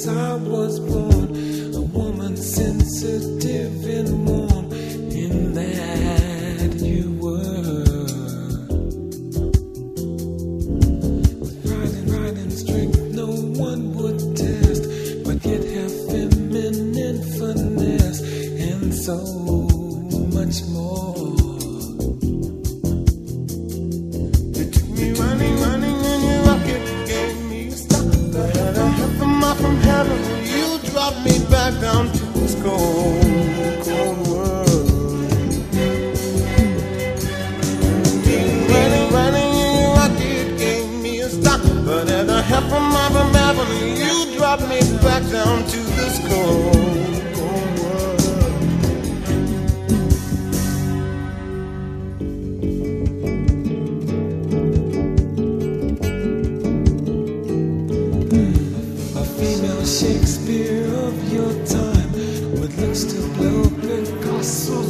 since I was born, a woman sensitive and warm, in that you were. With pride and, pride and strength, no one would test, but yet have feminine finesse, and so much more. Shakespeare of your time with looks to blow Picasso's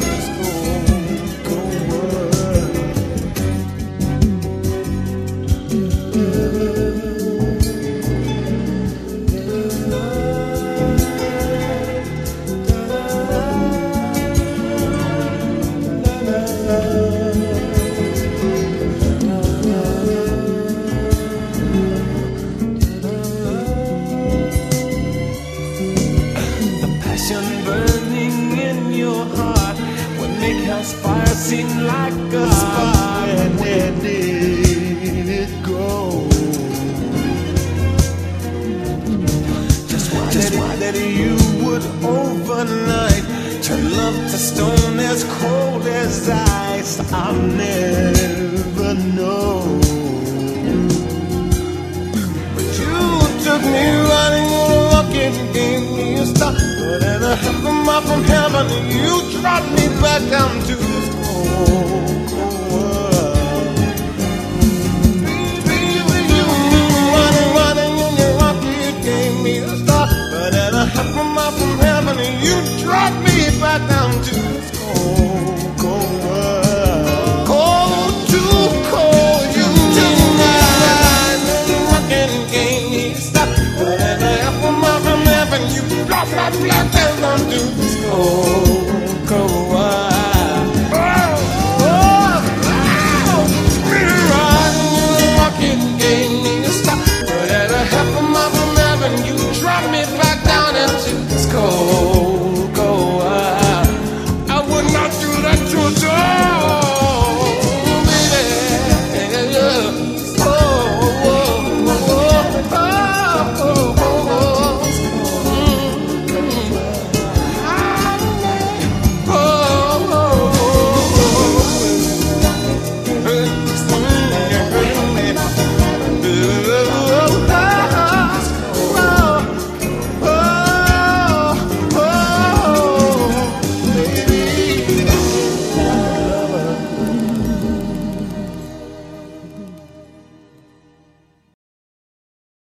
burning in your heart would make hell's fire seem like a spark. Where did it go? Just why, Just why that you would overnight turn love to stone as cold as ice? I'll never know. But you took me running on a rocket and gave me a stop. But mile from heaven, you dropped me back down to this cold, cold this